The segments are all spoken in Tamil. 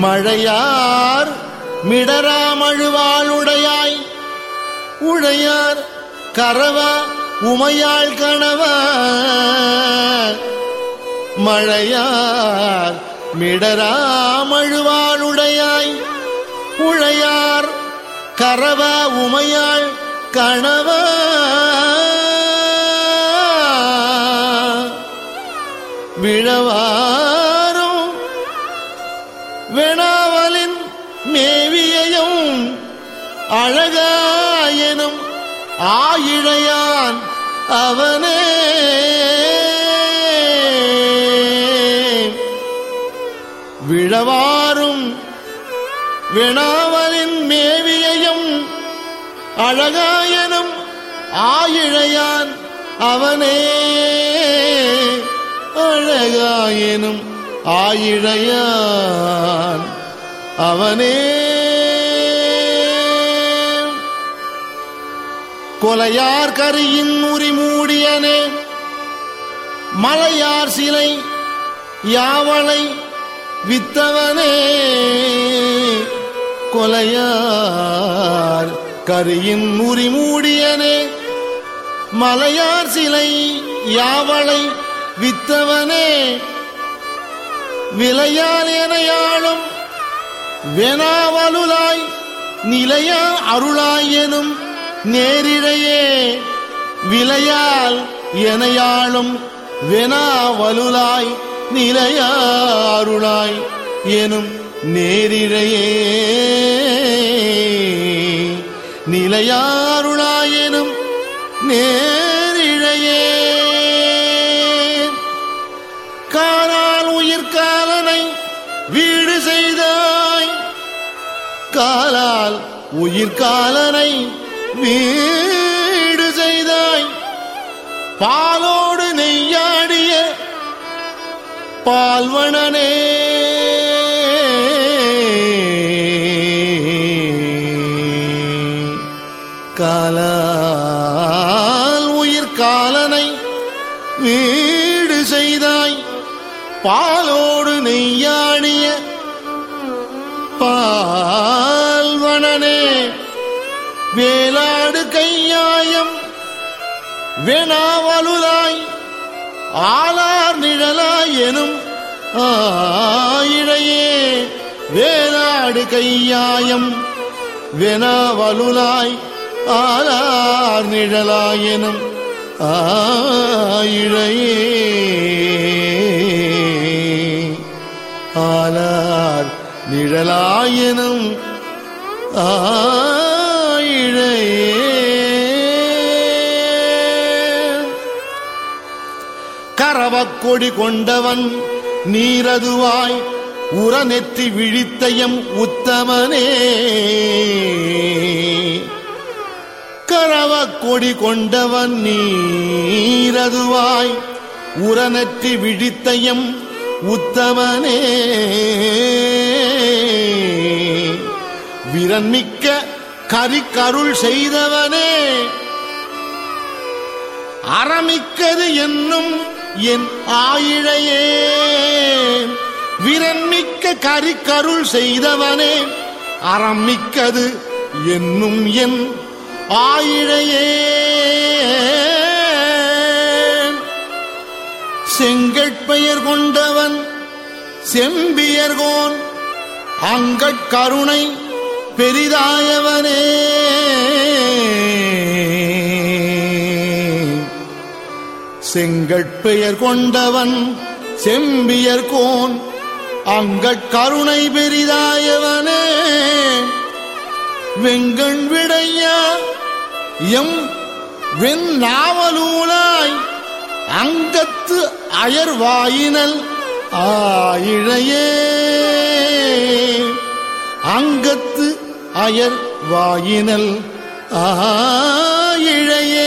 மழையார் மிடராமழுவாளுடையாய். உழையார் கரவ உமையாள் கணவ. மழையார் மிடராமழுவாளுடையாய். உழையார் கரவ உமையாள் கணவ. விழவா அழகாயனும் ஆயிழையான் அவனே. விழவாரும் வினாவலின் மேவியையும் அழகாயனும் ஆயிழையான் அவனே. அழகாயனும் ஆயிழையான் அவனே. கொலையார் கரியின் உரி மூடியனே. மலையார் சிலை யாவளை வித்தவனே. கொலையார் கரியின் உரி மூடியனே. மலையார் சிலை யாவளை வித்தவனே. விலையால் எனையாளும் வெனாவலுலாய் நிலையா அருளாய் எனும் நேரிழையே விலையால் எனையாளும் வெனாவலுலாய் நிலையா அருளாய் எனும் நேரிழையே நிலையாருளாயெனும் நேரிழையே காலால் உயிர்காலனை வீடு செய்தாய். காலால் உயிர்காலனை பால்வனனே. காலால் உயிர் காலனை வீடு செய்தாய். பாலோடு நெய்யாடிய பால்வனனே. வேலாடு கையாயம் வெணாவலுலாய் ஆலா நிழலாய் எனும் ஆயிழையே வேலாடு கையாயம் வெனாவலுலாய் ஆளார் நிழலாயினும் ஆயிழையே ஆளார் நிழலாயனும் ஆ கரவக்கொடி கொண்டவன் நீரதுவாய் உரநெற்றி விழித்தயம் உத்தமனே. கரவக்கொடி கொண்டவன் நீரதுவாய் உரநெற்றி விழித்தயம் உத்தமனே. விரன்மிக்க கரிக்கருள் செய்தவனே. அறமிக்கது என்னும் என் ஆயிழையே. விரன்மிக்க கரிக்கருள் செய்தவனே. அறமிக்கது என்னும் என் ஆயிழையே. செங்கட்பெயர் கொண்டவன் செம்பியர்கோன். அங்கட்கருணை பெரிதாயவனே. செங்கட்பெயர் கொண்டவன் செம்பியர் கோன். அங்கட் கருணை பெரிதாயவனே வெங்கண் விடையா எம் வெண் நாவலூலாய் அங்கத்து அயர்வாயினல் ஆயிழையே. அங்கத்து அயர் வாயினல் ஆயிழையே.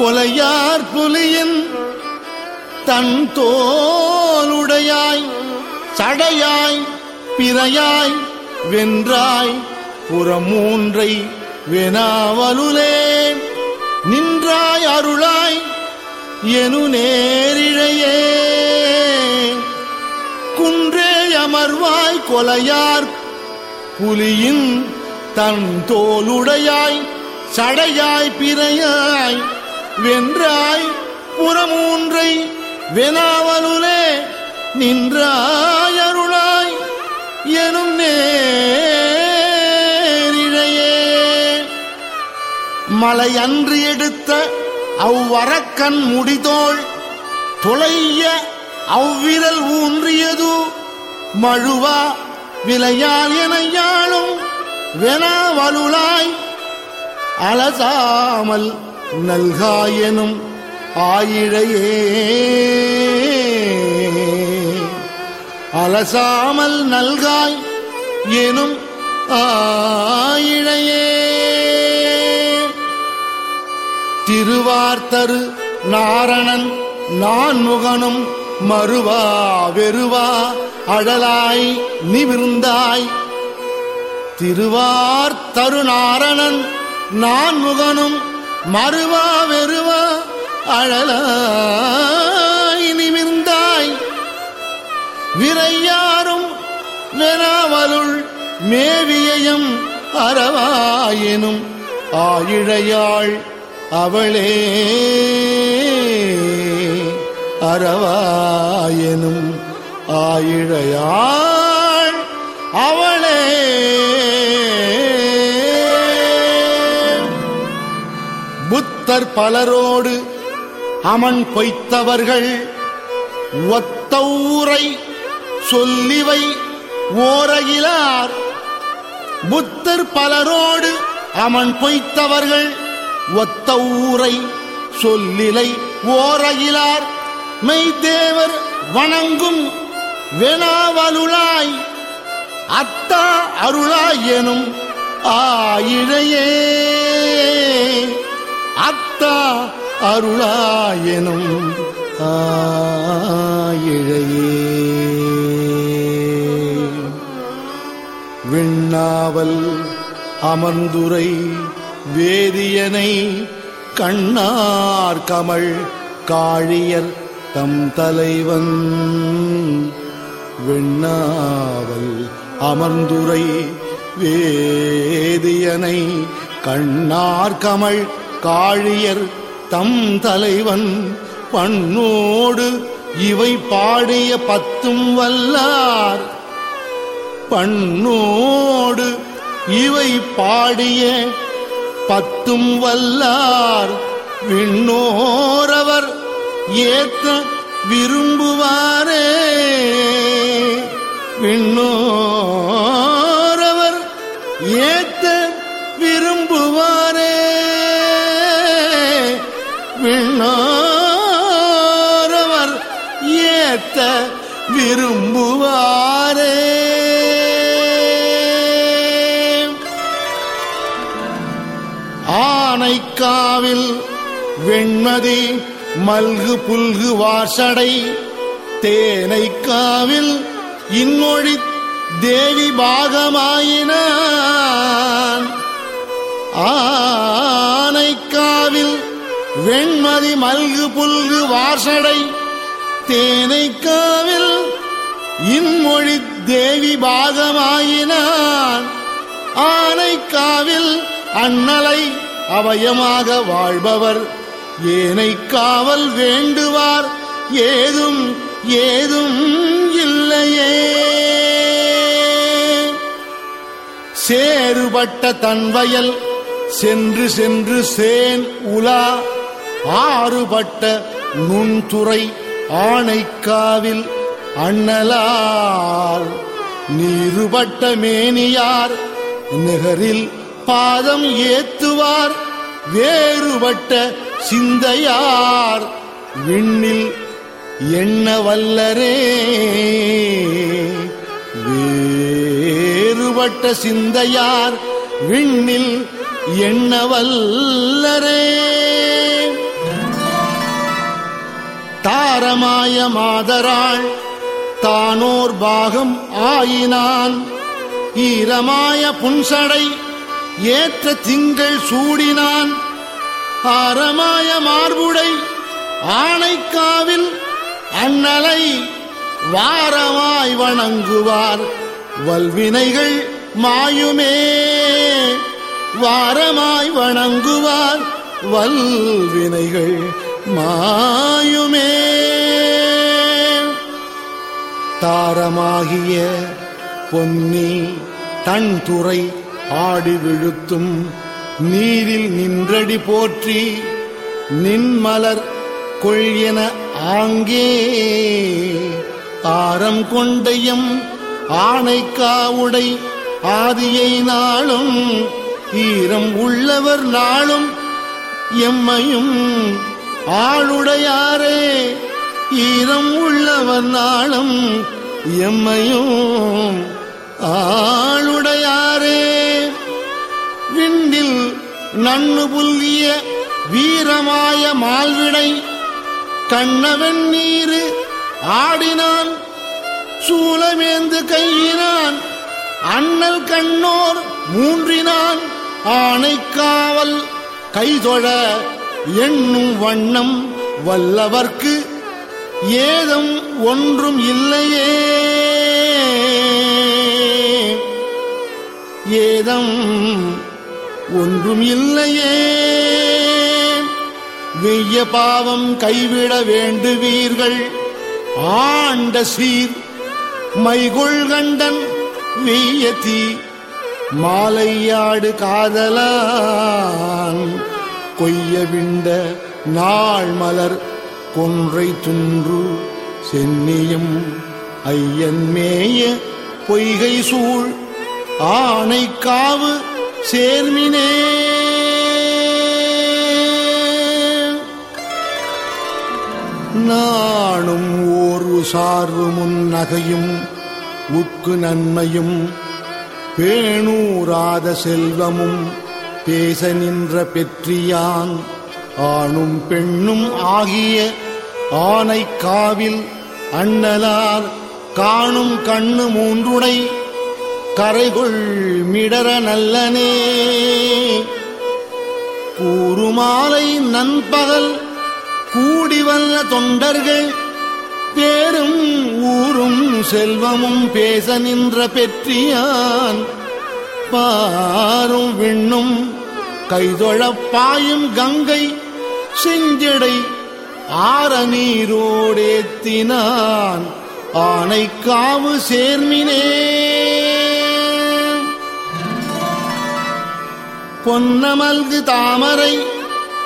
கொலையார் புலியின் தன் தோலுடையாய் சடையாய் பிறையாய் வென்றாய் புறமூன்றை வெனாவலுலே. நின்றாய் அருளாய் எனு நேரிழையே. குன்றே அமர்வாய் கொலையார் புலியின் தன் தோலுடையாய் சடையாய் பிறையாய் வென்றாய் புறமூன்றை வெனாவலுலே நின்றாய் அருளாய் எனும் நேரிழையே. மலையன்று எடுத்த அவ்வரக்கண் முடிதோள் தொலைய அவ்விரல் ஊன்றியது மழுவா விலையால் என யாழும் வெனாவலுளாய் அலசாமல் நல்காயனும் ஆயிழையே. அலசாமல் நல்காய் எனும் ஆயிழையே. திருவார்த்தரு நாரணன் நான் முகனும் மறுவா வெறுவா அழலாய் நிவிருந்தாய் திருவார்த்தருநாரணன் நான் முகனும் மறுவா வெறுவா அழலாய் நிமிர்ந்தாய். விரையாரும் வெனாவலுள் மேவியையும் அறவாயினும் ஆயிழையாள் அவளே. அறவாயெனும் ஆயிழையாள் அவளே. புத்தர் பலரோடு அமன் பொய்த்தவர்கள். ஒத்தவுரை சொல்லிவை ஓரகிலார். புத்தர் பலரோடு அமன் பொய்த்தவர்கள். ஒத்த ஊரை சொல்லிலை ஓரகிலார். மெய்தேவர் வணங்கும் வெனாவலுளாய் அத்தா அருளாய் எனும் ஆயிழையே. அருளாயனும் ஆயிழையே. விண்ணாவல் அமர்ந்துரை வேதியனை கண்ணார் கமழ் காழியர் தம் தலைவன். விண்ணாவல் அமர்ந்துரை வேதியனை கண்ணார் கமழ் காழியர் தம் தலைவன் பண்ணோடு இவை பாடிய பத்தும் வல்லார். பண்ணோடு இவை பாடிய பத்தும் வல்லார். விண்ணோரவர் ஏத்த விரும்புவாரே. விண்ணோ வெண்மதி மல்கு புல்கு வாசடை தேனைக்காவில் இன்மொழி தேவி பாகமாயினான். ஆனைக்காவில் வெண்மதி மல்கு புல்கு வாசடை தேனைக்காவில் இன்மொழி தேவி பாகமாயினான். ஆனைக்காவில் அண்ணலை அவயமாக வாழ்பவர் ஏனை காவல் வேண்டுவார். ஏதும் ஏதும் இல்லையே. சேறுபட்ட தன்வயல் சென்று சென்று சேன் உலா. ஆறுபட்ட நுண்துறை ஆணைக்காவில் அண்ணலார். நீருபட்ட மேனியார் நிகரில் பாதம் ஏத்துவார். வேறுபட்ட சிந்தையார் விண்ணில் எண்ண வல்லரே வேறுபட்ட சிந்தையார் விண்ணில் எண்ண வல்லரே தாரமாய மாதராள் தானோர் பாகம் ஆயினான். ஈரமாய புன்சடை ஏற்ற திங்கள் சூடினான். ஆரமாய மார்புடை ஆணைக்காவில் அண்ணலை வாரமாய் வணங்குவார். வல்வினைகள் மாயுமே வாரமாய் வணங்குவார். வல்வினைகள் மாயுமே. தாரமாகிய பொன்னி தன் துறை ஆடி விழுத்தும் நீரில் நின்றடி போற்றி நின்மலர் கொள்யன ஆங்கே. ஆரம் கொண்டையும் ஆணைக்காவுடை ஆதியை நாளும் ஈரம் உள்ளவர் நாளும் எம்மையும் ஆளுடையாரே. ஈரம் உள்ளவர் நாளும் எம்மையும் ஆளுடையாரே. விண்டில் நன்னு புல்லிய வீரமாய மால்விடை கண்ணவன் நீரு ஆடினான் சூலமேந்து கையினான் அண்ணல் கண்ணோர் மூன்றினான் ஆணைக்காவல் கைதொழ எண்ணும் வண்ணம் வல்லவர்க்கு ஏதம் ஒன்றும் இல்லையே. ஏதம் ஒன்றும் இல்லையே வெய்ய பாவம் கைவிட வேண்டுவீர்கள். ஆண்ட சீர் மைகொள் வெய்ய தீ மாலையாடு காதலான் கொய்ய விண்ட நாள் மலர் கொன்றை துன்று சென்னியும் ஐயன் மேய பொய்கை சூழ். ஆணைக்காவு சேர்மினே. நானும் ஓர்வு சார்பு முன்னகையும் உட்கு நன்மையும் பேணூராத செல்வமும் பேச நின்ற பெற்றியான் ஆணும் பெண்ணும் ஆகிய ஆனைக்காவில் அண்ணலார் காணும் கண்ணு மூன்றுடை கரைகுள் மிடர நல்லனே. கூறுமாலை நண்பகல் கூடி வல்ல தொண்டர்கள் பேரும் ஊரும் செல்வமும் பேச நின்ற பெற்றியான். பாரும் விண்ணும் கைதொழப்பாயும் கங்கை செஞ்சடை ஆற நீரோடேத்தினான் ஆனைக்காவு சேர்மினே. பொன்னமல்கு தாமரை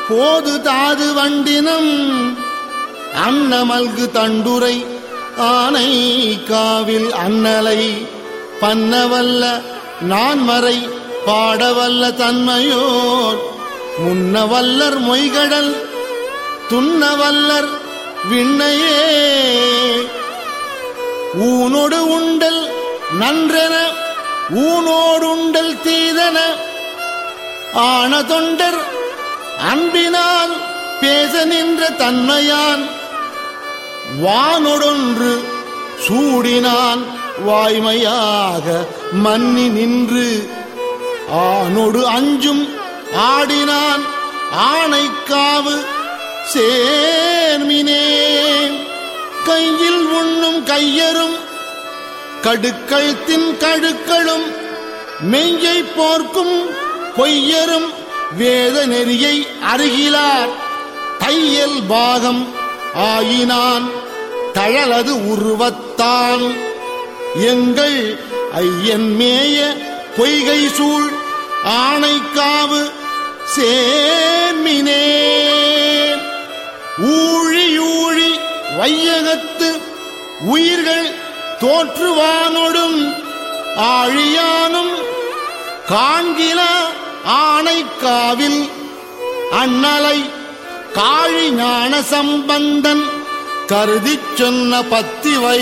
போது தாது வண்டினம் அன்னமல்கு தண்டுரை ஆனை காவில் அன்னலை பன்னவல்ல நான்மறை பாடவல்ல தன்மையோர் முன்னவல்லர் மொய்கடல் துன்னவல்லர் விண்ணையே. ஊனொடு உண்டல் நன்றென ஊனோடுண்டல் தீதன ஆன தொண்டர் அன்பினால் பேச நின்ற தன்மையான் வானொடொன்று சூடினான் வாய்மையாக மன்னி நின்று ஆனொடு அஞ்சும் ஆடினான் ஆணைக்காவு சேர்மினே. கையில் உண்ணும் கையரும் கடுக்கழுத்தின் கடுக்களும் மெய்யை போர்க்கும் பொய்யரும் வேத நெறியை அருகிலார். தையல் பாகம் ஆயினான் தழலது உருவத்தான். எங்கள் ஐயன் மேய பொய்கை சூழ் ஆணைக்காவு சேர்மினே ஊழியூழி வையகத்து உயிர்கள் தோற்றுவானொடும் ஆழியானும் காண்கிலா ஆனைக்காவில் அண்ணலை காழி ஞான சம்பந்தன் கருதி சொன்ன பத்திவை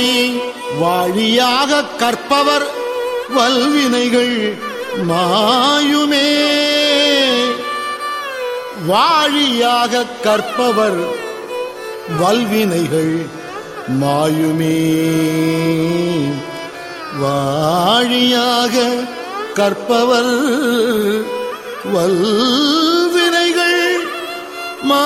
வாழியாக கற்பவர் வல்வினைகள் மாயுமே. வாழியாக கற்பவர் வல்வினைகள் மாயுமே. வாழியாக கற்பவர் வல்வினைகள் மா